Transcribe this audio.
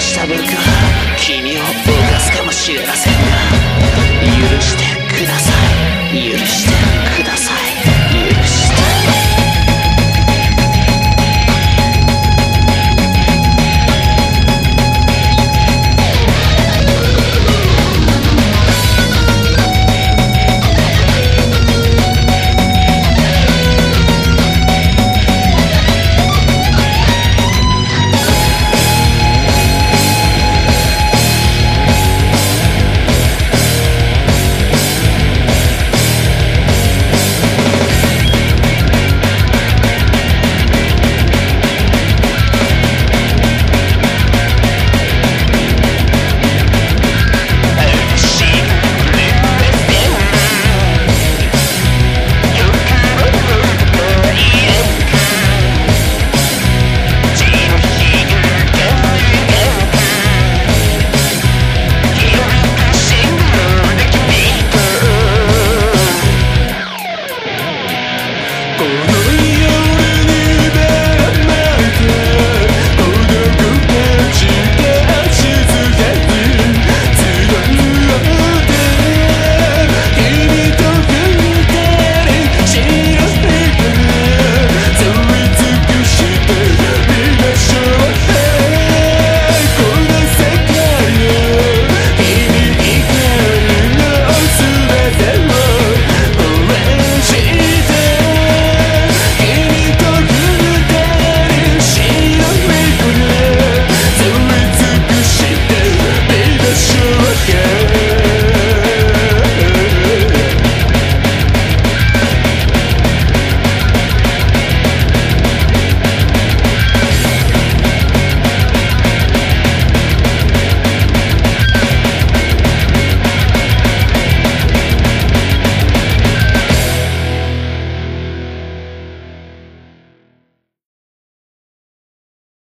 した僕は君を犯すかもしれませんが。許してください。許して。